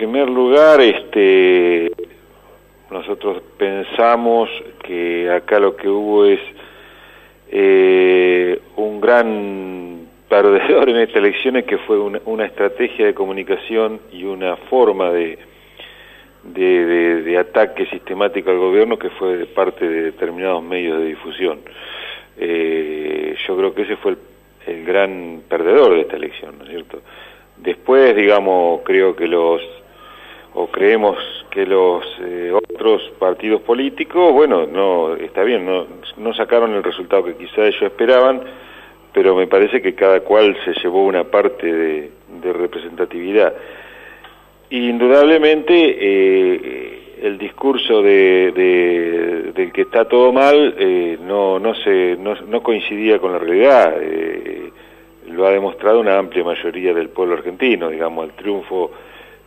primer lugar, este, nosotros pensamos que acá lo que hubo es eh, un gran perdedor en estas elecciones que fue una, estrategia de comunicación y una forma de, de, ataque sistemático al gobierno que fue de parte de determinados medios de difusión. Eh, yo creo que ese fue el, el gran perdedor de esta elección, ¿no es cierto? Después, digamos, creo que los, o creemos que los eh, otros partidos políticos, bueno, no, está bien, no, no sacaron el resultado que quizá ellos esperaban, pero me parece que cada cual se llevó una parte de, representatividad. Indudablemente, eh, el discurso de, de, del que está todo mal eh, no, no, se, no, no, coincidía con la realidad. Eh, lo ha demostrado una amplia mayoría del pueblo argentino, digamos, el triunfo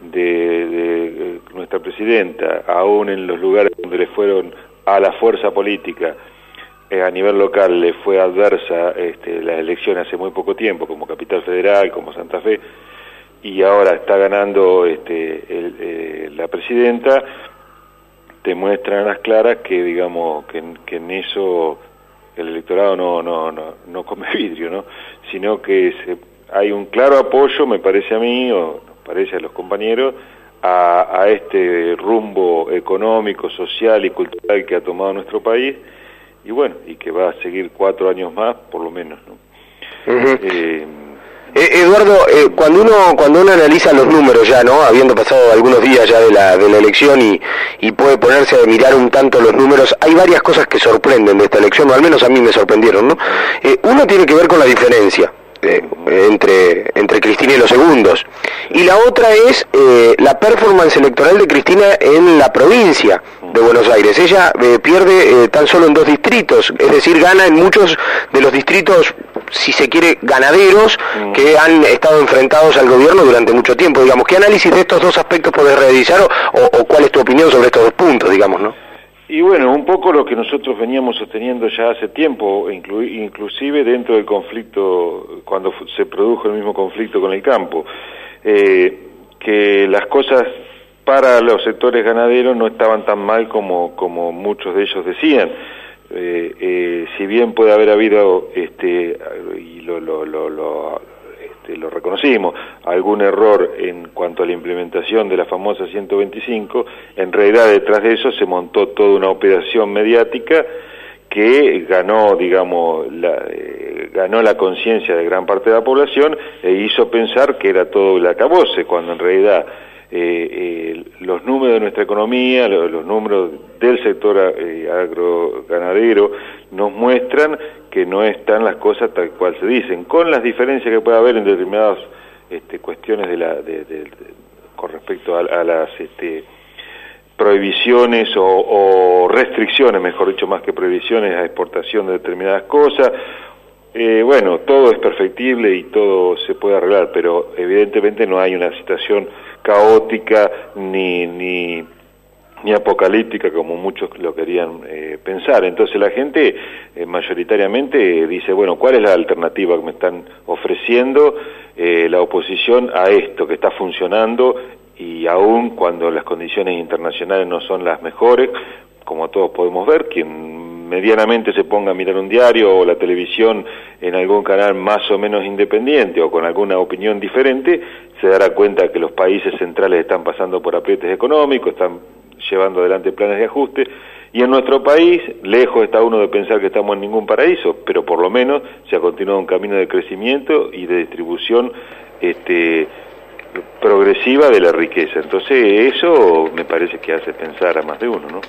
de, nuestra presidenta, aún en los lugares donde le fueron a la fuerza política eh, a nivel local le fue adversa este, las elecciones hace muy poco tiempo, como Capital Federal, como Santa Fe, y ahora está ganando este, eh, la presidenta, te muestran a las claras que, digamos, que, que en eso el electorado no, no, no, no come vidrio, ¿no? sino que hay un claro apoyo, me parece a mí, o nos parece a los compañeros, a, a este rumbo económico, social y cultural que ha tomado nuestro país, y bueno, y que va a seguir cuatro años más, por lo menos. ¿no? Eh, Eduardo, eh, cuando uno cuando uno analiza los números ya, ¿no? Habiendo pasado algunos días ya de la, de la elección y, y puede ponerse a mirar un tanto los números, hay varias cosas que sorprenden de esta elección, o al menos a mí me sorprendieron, ¿no? Eh, uno tiene que ver con la diferencia. Entre, entre Cristina y los segundos. Y la otra es la performance electoral de Cristina en la provincia de Buenos Aires. Ella pierde tan solo en dos distritos, es decir, gana en muchos de los distritos si se quiere, ganaderos mm. que han estado enfrentados al gobierno durante mucho tiempo. Digamos, ¿qué análisis de estos dos aspectos podés realizar o, cuál es tu opinión sobre estos dos puntos, digamos, no? Y bueno, un poco lo que nosotros veníamos sosteniendo ya hace tiempo, inclusive dentro del conflicto, cuando se produjo el mismo conflicto con el campo, eh, que las cosas para los sectores ganaderos no estaban tan mal como, como muchos de ellos decían. Eh, eh, si bien puede haber habido, este, y lo, lo, lo, este, lo reconocimos, algún error en cuanto a la implementación de la famosa 125, en realidad detrás de eso se montó toda una operación mediática que ganó, digamos, la, eh, ganó la conciencia de gran parte de la población e hizo pensar que era todo el acabose, cuando en realidad eh, eh, los números de nuestra economía, los, números del sector eh, agroganadero nos muestran que no están las cosas tal cual se dicen, con las diferencias que puede haber en determinadas este, cuestiones de la, de, con respecto a, las este, prohibiciones o, o, restricciones, mejor dicho, más que prohibiciones a exportación de determinadas cosas. Eh, bueno, todo es perfectible y todo se puede arreglar, pero evidentemente no hay una situación caótica ni, ni, ni apocalíptica como muchos lo querían eh, pensar. Entonces la gente eh, mayoritariamente dice, bueno, ¿cuál es la alternativa que me están ofreciendo eh, la oposición a esto que está funcionando y aún cuando las condiciones internacionales no son las mejores, como todos podemos ver, quien medianamente se ponga a mirar un diario o la televisión en algún canal más o menos independiente o con alguna opinión diferente, se dará cuenta que los países centrales están pasando por aprietes económicos, están llevando adelante planes de ajuste, y en nuestro país, lejos está uno de pensar que estamos en ningún paraíso, pero por lo menos se ha continuado un camino de crecimiento y de distribución este, progresiva de la riqueza. Entonces eso me parece que hace pensar a más de uno, ¿no?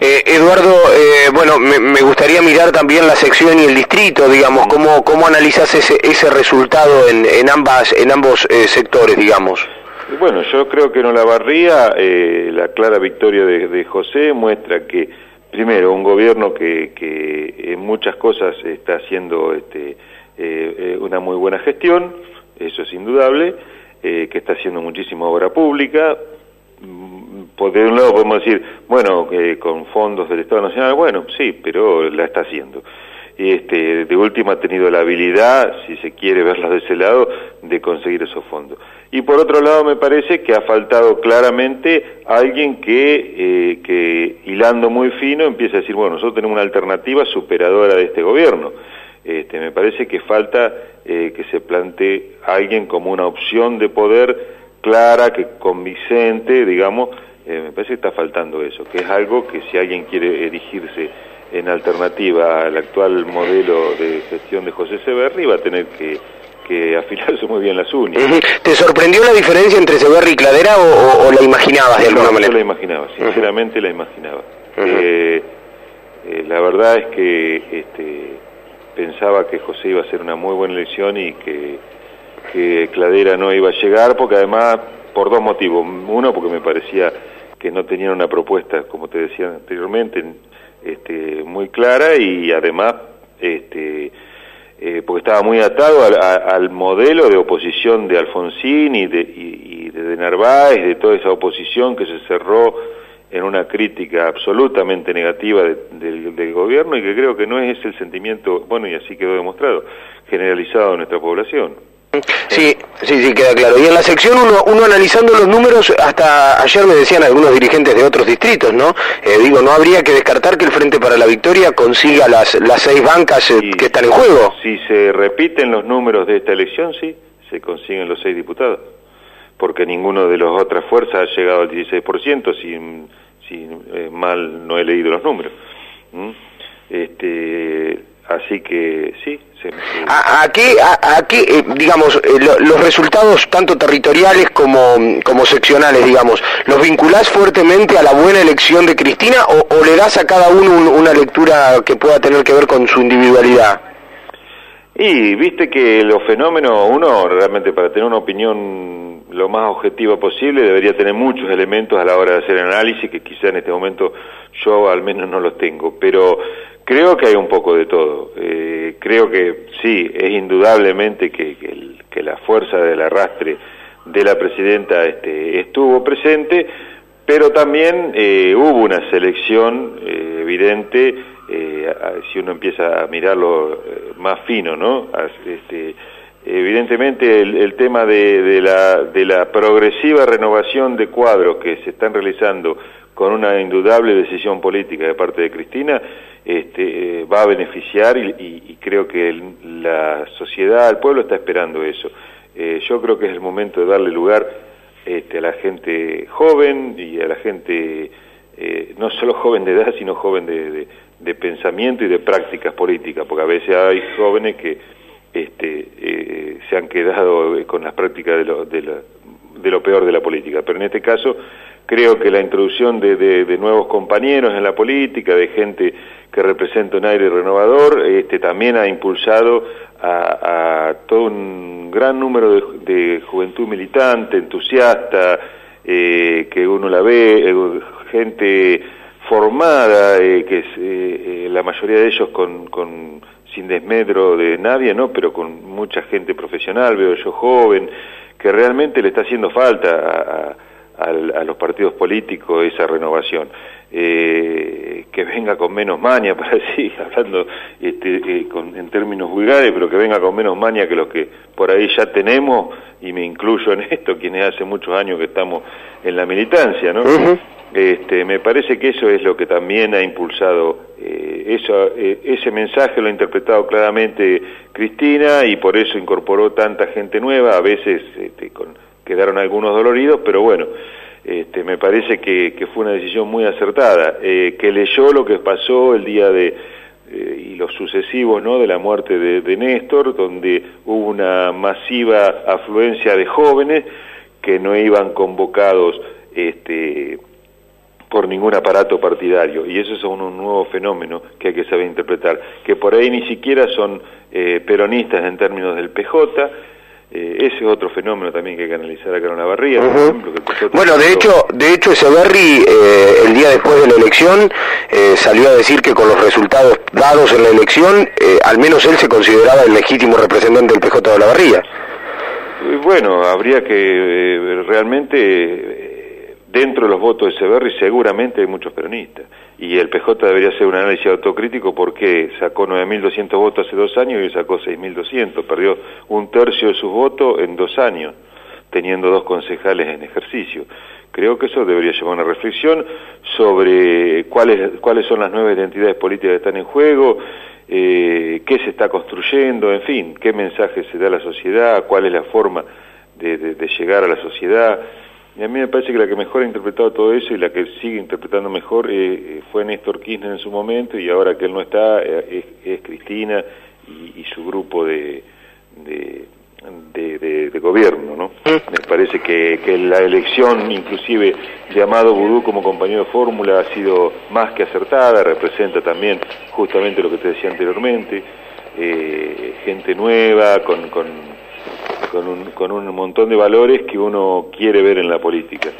Eh, Eduardo, eh, bueno, me, gustaría mirar también la sección y el distrito, digamos, cómo, cómo analizas ese, ese resultado en, en, ambas, en ambos eh, sectores, digamos. Bueno, yo creo que en Olavarría la clara victoria de, José muestra que, primero, un gobierno que, que en muchas cosas está haciendo este, una muy buena gestión, eso es indudable, eh, que está haciendo muchísima obra pública. Mm, de un lado podemos decir, bueno, con fondos del Estado Nacional, bueno, sí, pero la está haciendo. Este, de última ha tenido la habilidad, si se quiere verla de ese lado, de conseguir esos fondos. Y por otro lado me parece que ha faltado claramente alguien que, eh, que hilando muy fino empieza a decir, bueno, nosotros tenemos una alternativa superadora de este gobierno. Este, me parece que falta eh, que se plantee alguien como una opción de poder clara, que convincente, digamos, eh, me parece que está faltando eso, que es algo que si alguien quiere erigirse en alternativa al actual modelo de gestión de José Severri va a tener que, que afilarse muy bien las uñas. ¿Te sorprendió la diferencia entre Severri y Cladera o, la imaginabas de alguna manera? Yo la imaginaba, sinceramente la imaginaba. Eh, eh, la verdad es que este, pensaba que José iba a hacer una muy buena elección y que, que Cladera no iba a llegar, porque además, por dos motivos. Uno, porque me parecía que no tenían una propuesta, como te decía anteriormente, este, muy clara y además este, eh, porque estaba muy atado al, modelo de oposición de Alfonsín y de, de, Narváez, de toda esa oposición que se cerró en una crítica absolutamente negativa del, del, gobierno y que creo que no es el sentimiento, bueno, y así quedó demostrado, generalizado en nuestra población. Sí, sí, sí, queda claro. Y en la sección uno, uno analizando los números, hasta ayer me decían algunos dirigentes de otros distritos, ¿no? Eh, digo, no habría que descartar que el Frente para la Victoria consiga las, las seis bancas eh, que están en juego. Si se repiten los números de esta elección, sí, se consiguen los seis diputados, porque ninguno de las otras fuerzas ha llegado al 16%, si, si eh, mal no he leído los números. ¿Mm? Este, así que sí, ¿A, qué, a, qué eh, digamos, eh, los resultados tanto territoriales como, como seccionales, digamos, los vinculás fuertemente a la buena elección de Cristina o, le das a cada uno una lectura que pueda tener que ver con su individualidad? Y viste que los fenómenos, uno realmente para tener una opinión lo más objetiva posible debería tener muchos elementos a la hora de hacer análisis que quizá en este momento yo al menos no los tengo, pero Creo que hay un poco de todo. Eh, creo que sí, es indudablemente que, la fuerza del arrastre de la presidenta este, estuvo presente, pero también eh, hubo una selección eh, evidente, si uno empieza a mirarlo más fino, ¿no? Este, evidentemente el, tema de, de, la, de la progresiva renovación de cuadros que se están realizando con una indudable decisión política de parte de Cristina, este, eh, va a beneficiar y, creo que la sociedad, el pueblo está esperando eso. Eh, yo creo que es el momento de darle lugar este, a la gente joven y a la gente eh, no solo joven de edad, sino joven de, pensamiento y de prácticas políticas, porque a veces hay jóvenes que este, se han quedado con las prácticas de lo, de, de lo peor de la política. Pero en este caso creo que la introducción de, nuevos compañeros en la política, de gente que representa un aire renovador, este, también ha impulsado a, todo un gran número de, juventud militante, entusiasta, eh, que uno la ve, eh, gente formada, eh, que la mayoría de ellos con, con, sin desmedro de nadie, ¿no? pero con mucha gente profesional, veo yo joven, que realmente le está haciendo falta a, los partidos políticos esa renovación eh, que venga con menos maña, para decir, hablando este, eh, en términos vulgares, pero que venga con menos maña que los que por ahí ya tenemos, y me incluyo en esto, quienes hace muchos años que estamos en la militancia, ¿no? Este, me parece que eso es lo que también ha impulsado, eh, eh, ese mensaje lo ha interpretado claramente Cristina y por eso incorporó tanta gente nueva, a veces este, con, quedaron algunos doloridos, pero bueno, este, me parece que, fue una decisión muy acertada, eh, que leyó lo que pasó el día de eh, y los sucesivos ¿no? de la muerte de, Néstor, donde hubo una masiva afluencia de jóvenes que no iban convocados este, por ningún aparato partidario, y eso es un, nuevo fenómeno que hay que saber interpretar, que por ahí ni siquiera son eh, peronistas en términos del PJ, eh, ese es otro fenómeno también que hay que analizar acá en la barría. bueno, de hecho, de hecho ese Berry eh, el día después de la elección eh, salió a decir que con los resultados dados en la elección, al menos él se consideraba el legítimo representante del PJ de la barría. Bueno, habría que realmente dentro de los votos de Severri seguramente hay muchos peronistas. Y el PJ debería hacer un análisis autocrítico porque sacó 9.200 votos hace dos años y sacó 6.200. Perdió un tercio de sus votos en dos años, teniendo dos concejales en ejercicio. Creo que eso debería llevar una reflexión sobre cuáles, cuáles son las nuevas identidades políticas que están en juego, eh, qué se está construyendo, en fin, qué mensaje se da a la sociedad, cuál es la forma de llegar a la sociedad. Y a mí me parece que la que mejor ha interpretado todo eso y la que sigue interpretando mejor eh, eh, fue Néstor Kirchner en su momento y ahora que él no está eh, es, Cristina y, su grupo de, de, gobierno, ¿no? Me parece que, que, la elección inclusive de Amado Vudú como compañero de fórmula ha sido más que acertada, representa también justamente lo que te decía anteriormente, gente nueva, con, con con un, con un montón de valores que uno quiere ver en la política.